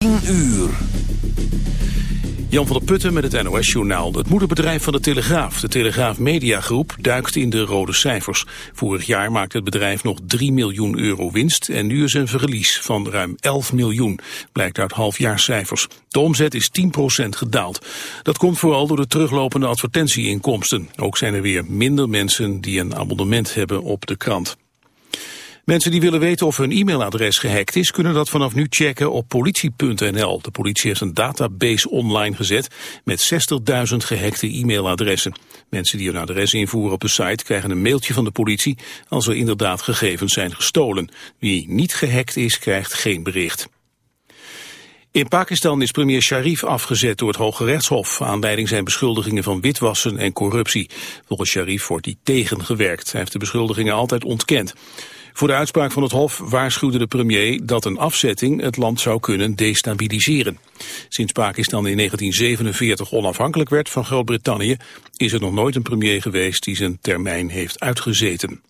10 uur. Jan van der Putten met het NOS-journaal. Het moederbedrijf van de Telegraaf, de Telegraaf Mediagroep, duikt in de rode cijfers. Vorig jaar maakte het bedrijf nog 3 miljoen euro winst en nu is een verlies van ruim 11 miljoen, blijkt uit halfjaarscijfers. De omzet is 10% gedaald. Dat komt vooral door de teruglopende advertentieinkomsten. Ook zijn er weer minder mensen die een abonnement hebben op de krant. Mensen die willen weten of hun e-mailadres gehackt is, kunnen dat vanaf nu checken op politie.nl. De politie heeft een database online gezet met 60.000 gehackte e-mailadressen. Mensen die hun adres invoeren op de site krijgen een mailtje van de politie als er inderdaad gegevens zijn gestolen. Wie niet gehackt is, krijgt geen bericht. In Pakistan is premier Sharif afgezet door het Hoge Rechtshof. Aanleiding zijn beschuldigingen van witwassen en corruptie. Volgens Sharif wordt hij tegengewerkt. Hij heeft de beschuldigingen altijd ontkend. Voor de uitspraak van het Hof waarschuwde de premier dat een afzetting het land zou kunnen destabiliseren. Sinds Pakistan in 1947 onafhankelijk werd van Groot-Brittannië is er nog nooit een premier geweest die zijn termijn heeft uitgezeten.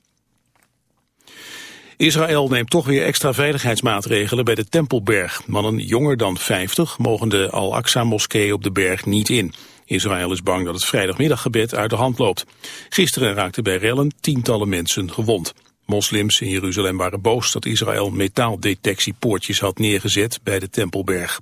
Israël neemt toch weer extra veiligheidsmaatregelen bij de Tempelberg. Mannen jonger dan 50 mogen de Al-Aqsa-moskee op de berg niet in. Israël is bang dat het vrijdagmiddaggebed uit de hand loopt. Gisteren raakten bij rellen tientallen mensen gewond. Moslims in Jeruzalem waren boos dat Israël metaaldetectiepoortjes had neergezet bij de Tempelberg.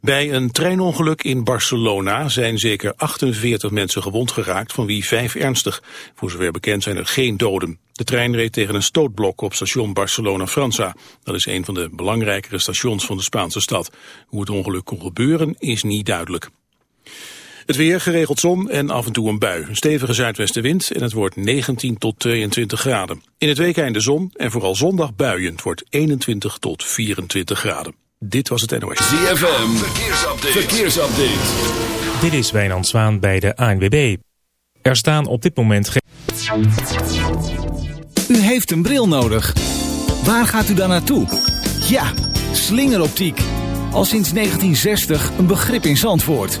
Bij een treinongeluk in Barcelona zijn zeker 48 mensen gewond geraakt, van wie vijf ernstig. Voor zover bekend zijn er geen doden. De trein reed tegen een stootblok op station Barcelona-França. Dat is een van de belangrijkere stations van de Spaanse stad. Hoe het ongeluk kon gebeuren is niet duidelijk. Het weer, geregeld zon en af en toe een bui. Een stevige zuidwestenwind en het wordt 19 tot 22 graden. In het weekende zon en vooral zondag buien. Het wordt 21 tot 24 graden. Dit was het NOS. ZFM, verkeersupdate. verkeersupdate. Dit is Wijnand Zwaan bij de ANWB. Er staan op dit moment geen... U heeft een bril nodig. Waar gaat u dan naartoe? Ja, slingeroptiek. Al sinds 1960 een begrip in Zandvoort.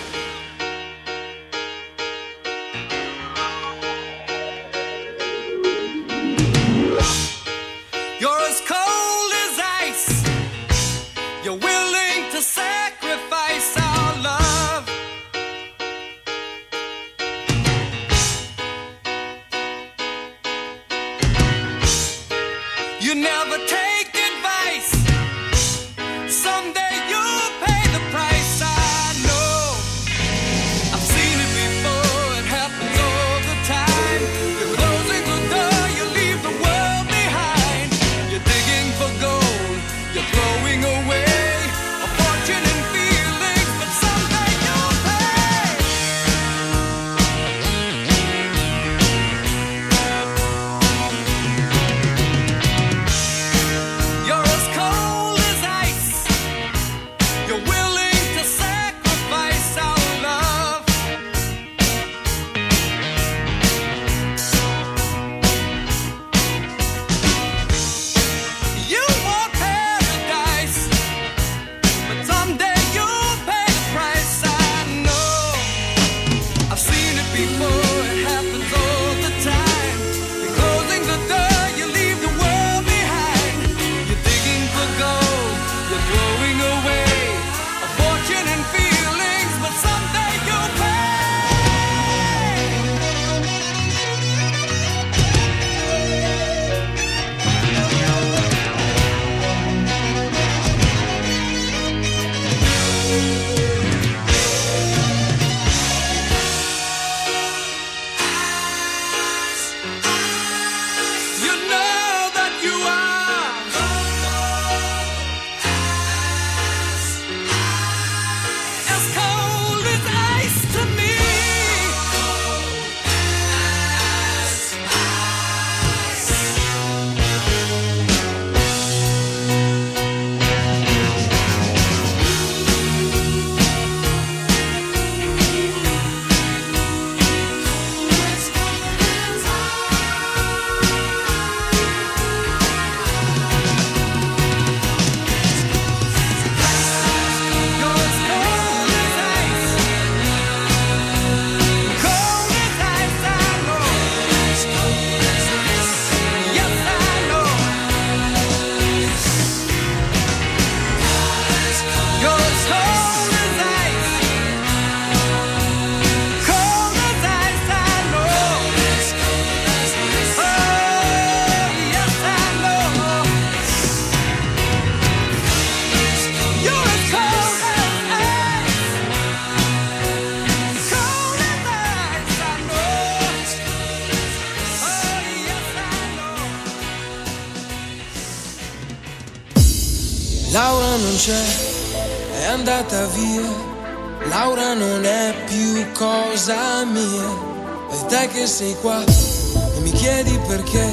che sei qua e mi chiedi perché.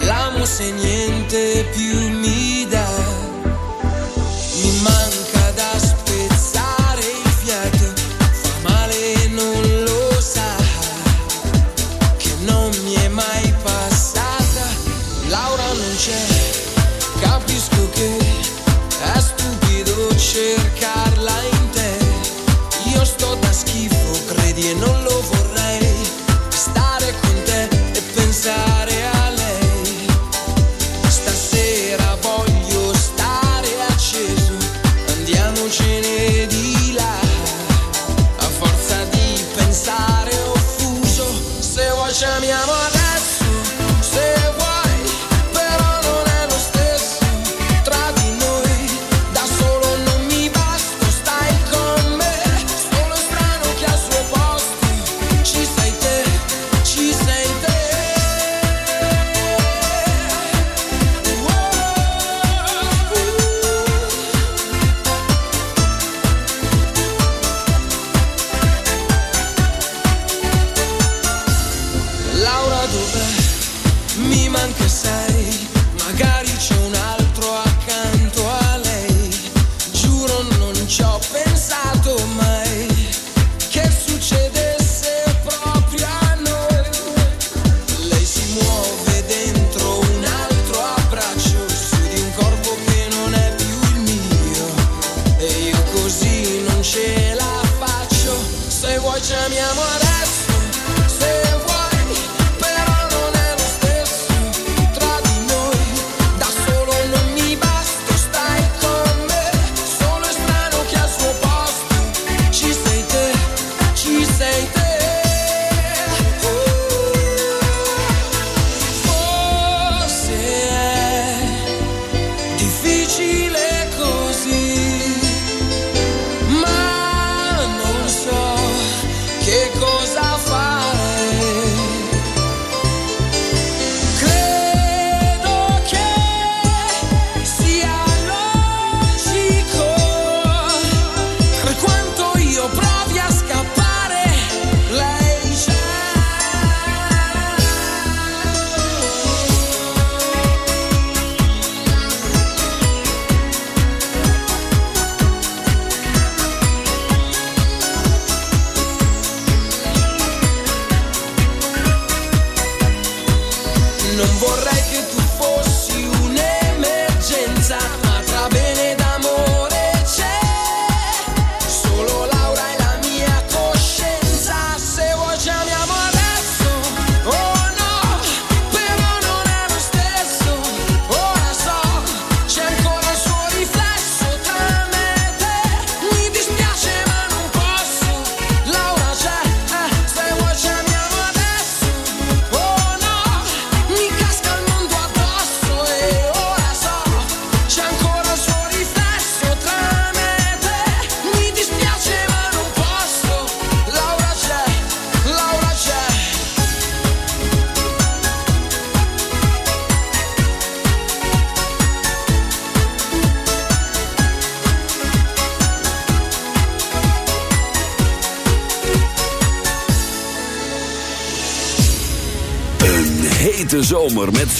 L'amo se niente più.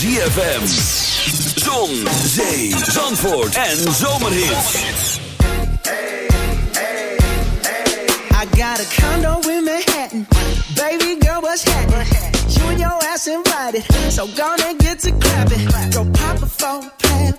ZFM. Zon, zee, zandvoort en zomerhits. I got a condo in Manhattan. Baby girl, what's happening? You and your ass invited. So gonna get to clapping. Go pop a phone, pad,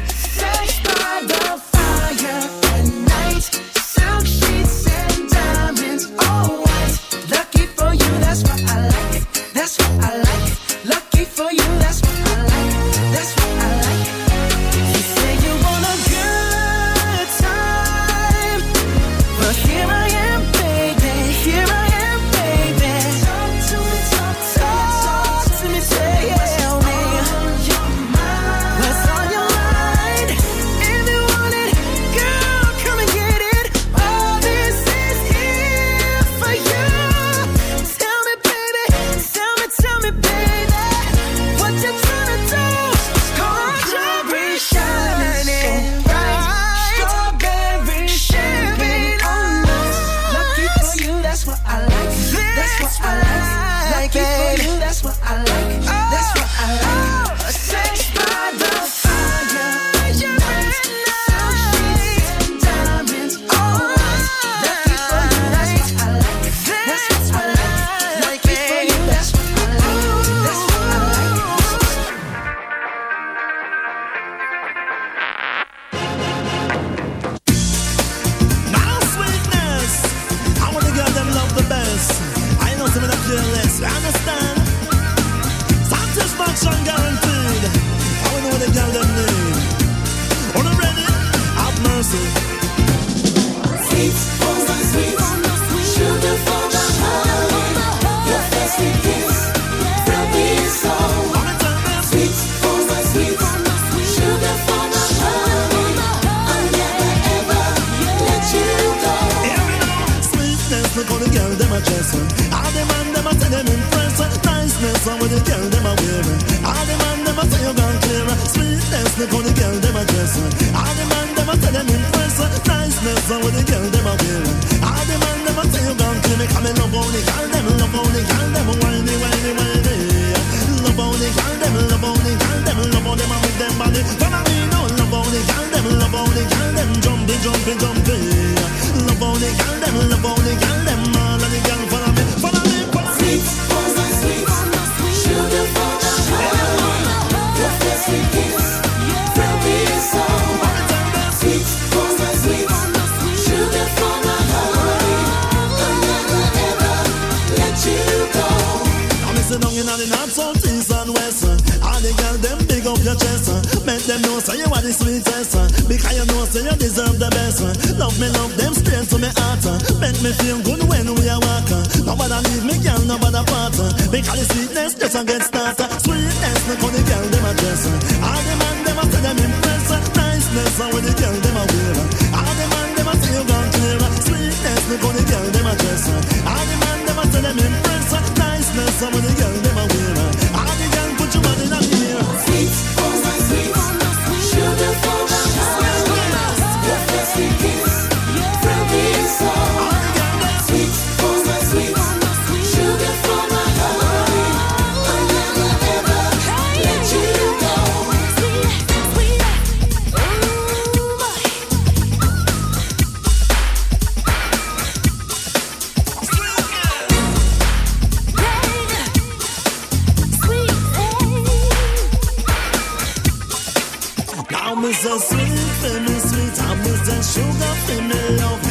Me come in love how the girl them, love and over the girl them whiny, whiny, whiny. Love how the girl them, love how the girl them, love how them a with them body. Follow me now, love how the girl them, love how the girl them jumpy, jumpy, jumpy. Love how the girl them, love how the girl them, all of the girl follow me, follow me, follow me. Sweet, oh my sweet, sugar for my heart. Your first kiss from me soul. Sweet, oh my sweet, sugar for my heart. I'll never ever let you go. I'm missing the north, south, your chest. Make them know say you are the sweetest. Because you know say you deserve the best. Love me, love them straight to me heart. Make me feel good when we are walking. Nobody leave me, girl, nobody part. Because the sweetness just a get started. Sweetness, look how the girl them a dress. All the man them a say them impress. Niceness, how the girl them a wear. All the man them a say you gone clear. Sweetness, look how the girl them a dress. All the man them a say them impress. Niceness, how the girl them a wear. Sugar for my heart. Your first kiss from me soul. I'm Mr. Sweet, for me sweet. I'm Mr. Sugar, for me love.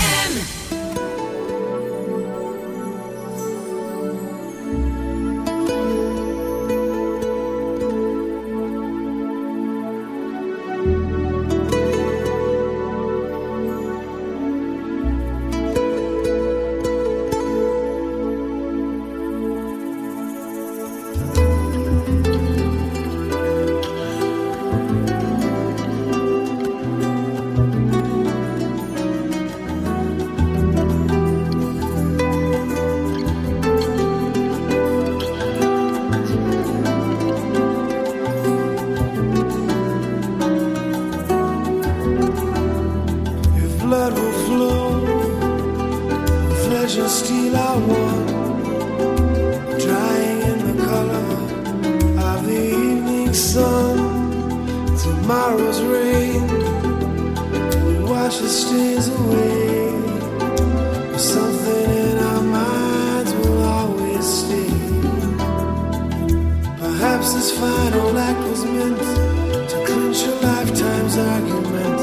Tomorrow's rain will wash the stains away. Something in our minds will always stay. Perhaps this final act was meant to clinch a lifetime's argument.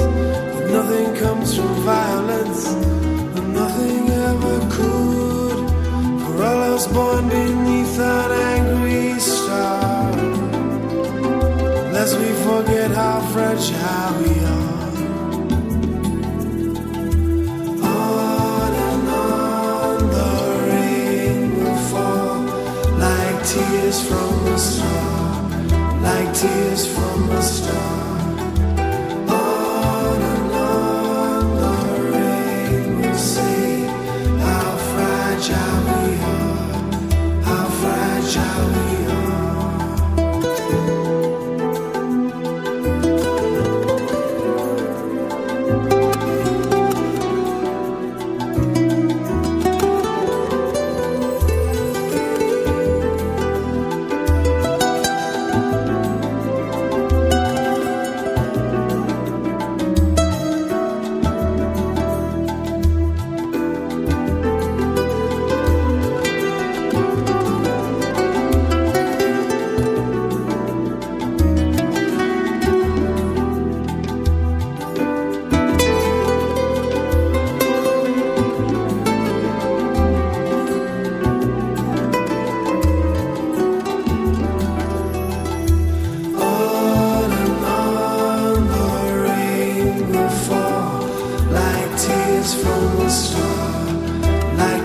That nothing comes from violence, and nothing ever could. For all us born fragile we are. On and on the rain will fall like tears from a star, like tears from a star.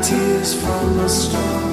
Tears from a star.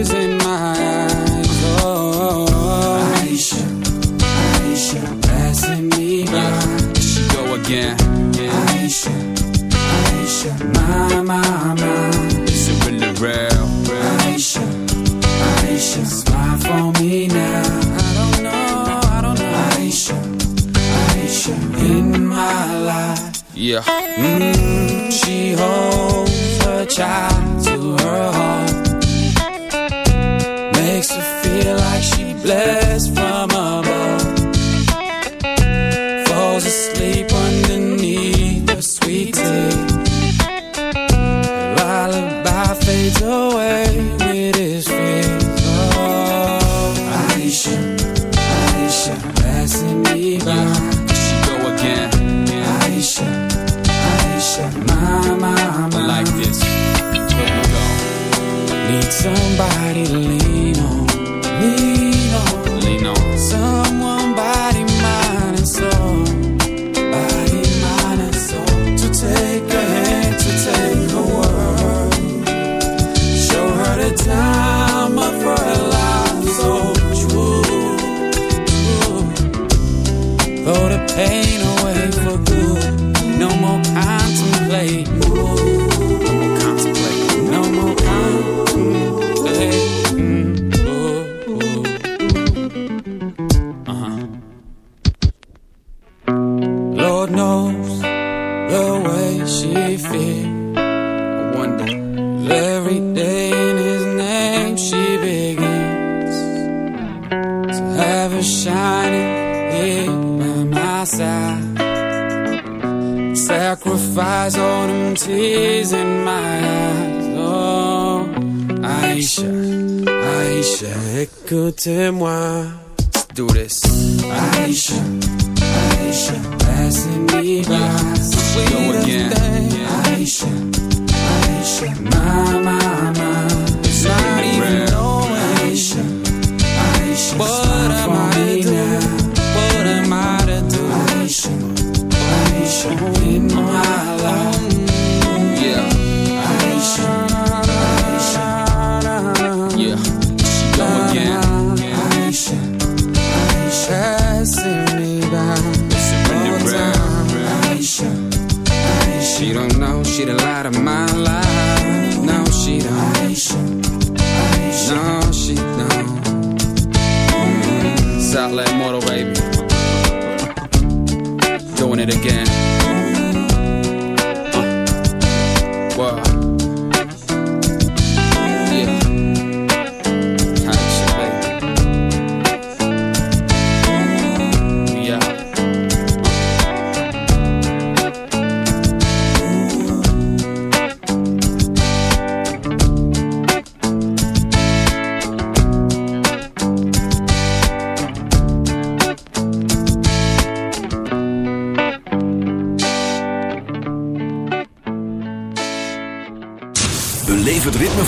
Sacrifice all them tears in my eyes. Oh, Aisha, Aisha, écoutez-moi. Let's Do this. Aisha, Aisha, passing me by. So Go again. Aisha, Aisha, my, my, my. it again.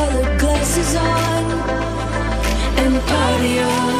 colored glasses on and party on.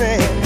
friend.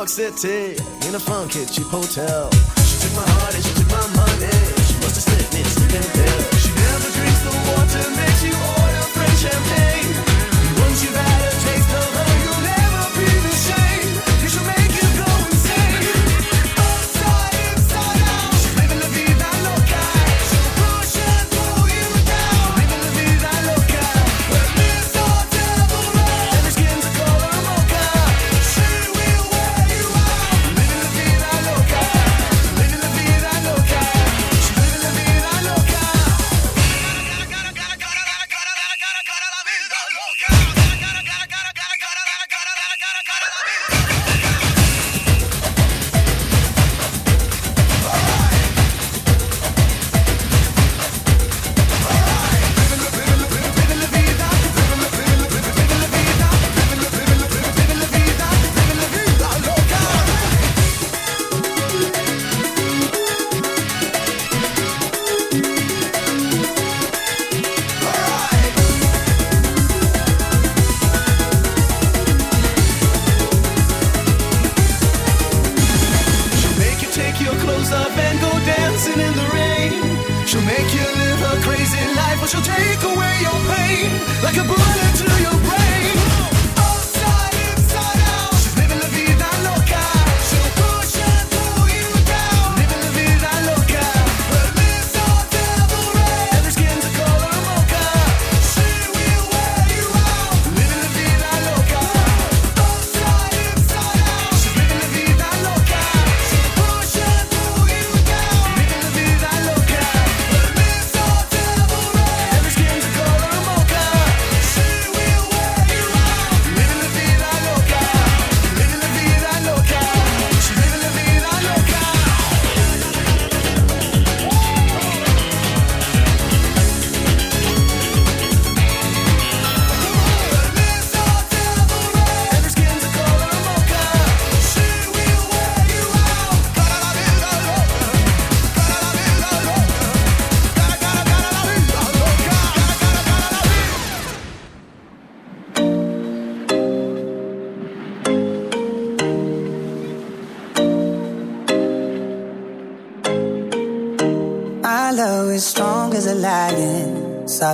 York City in a fun kitchen hotel. She took my heart and she took my mind.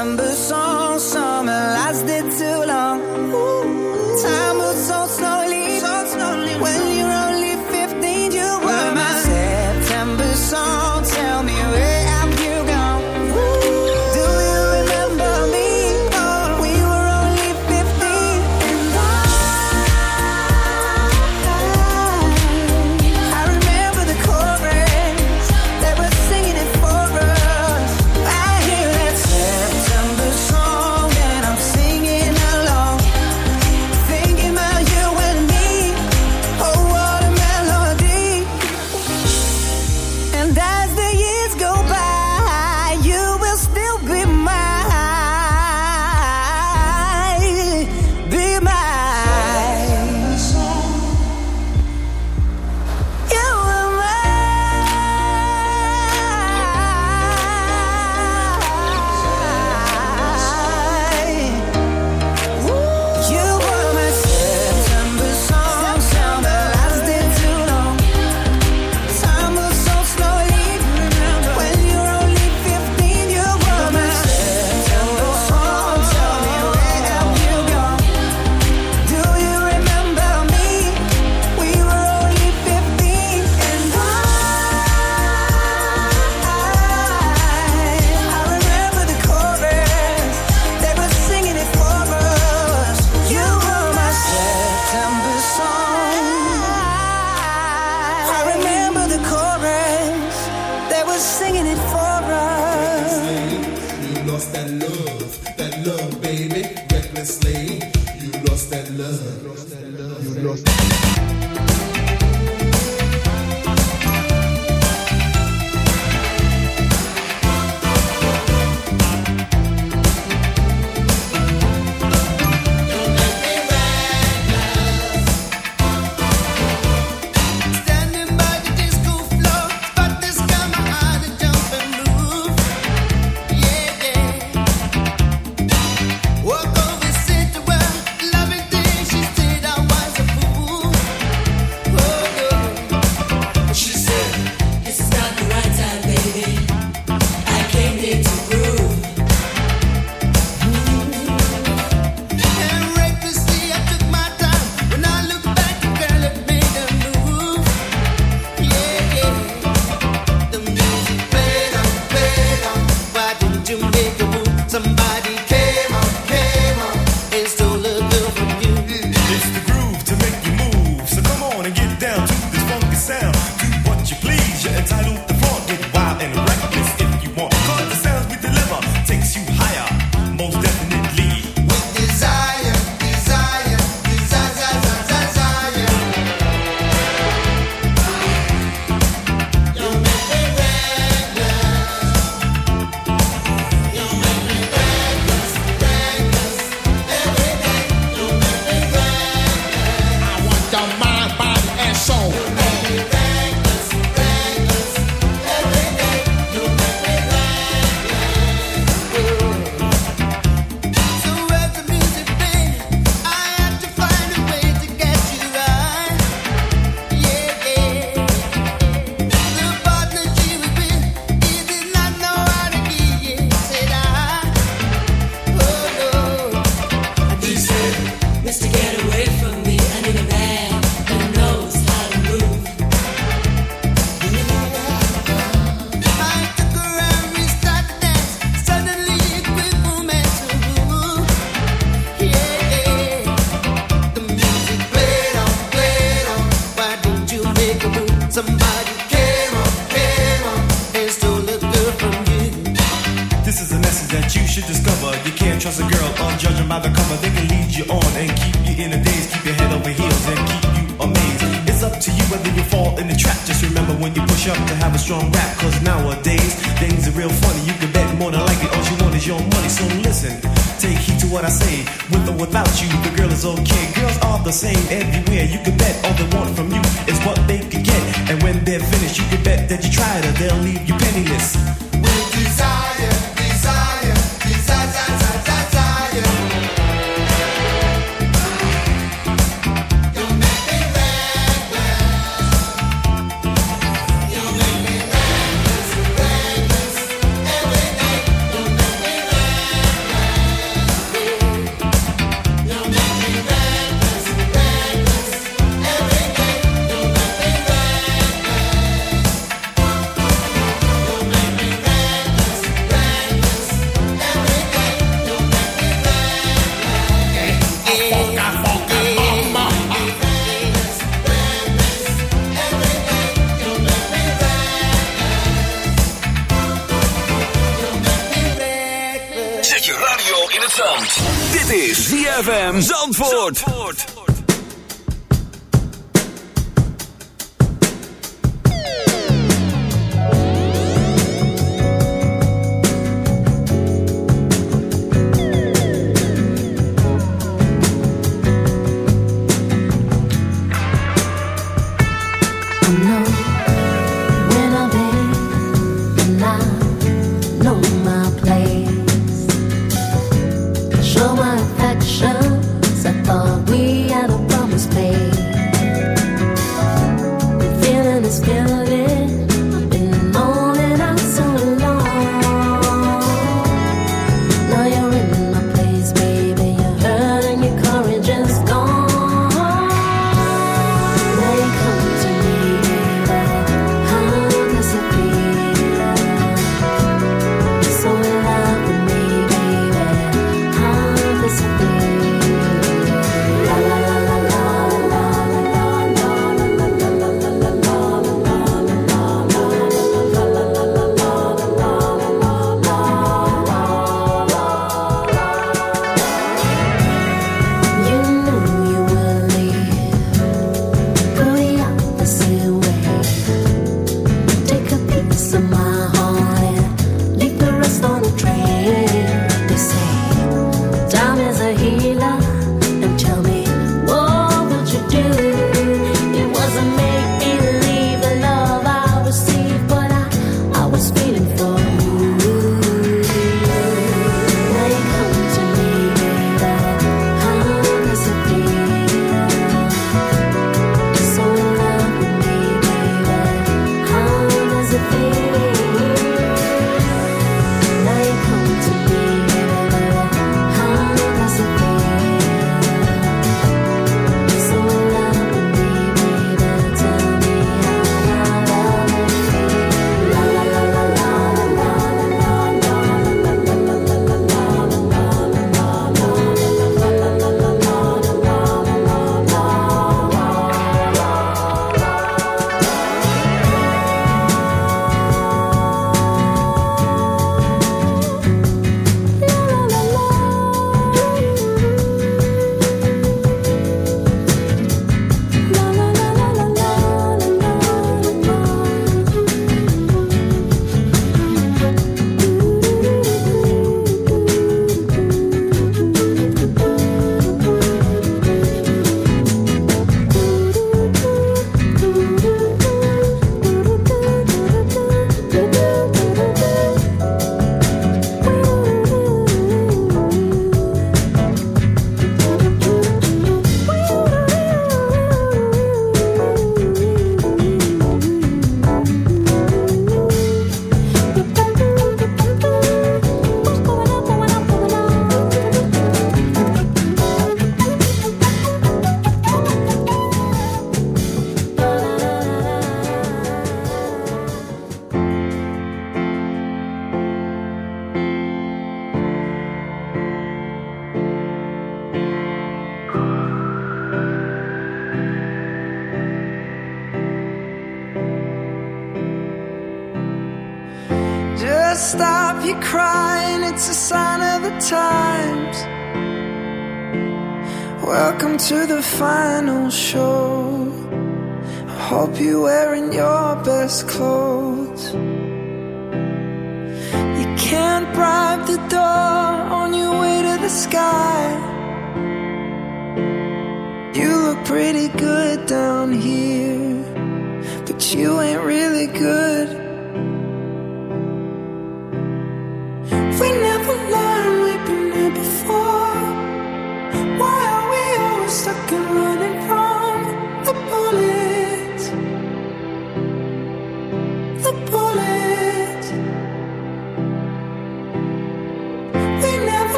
remember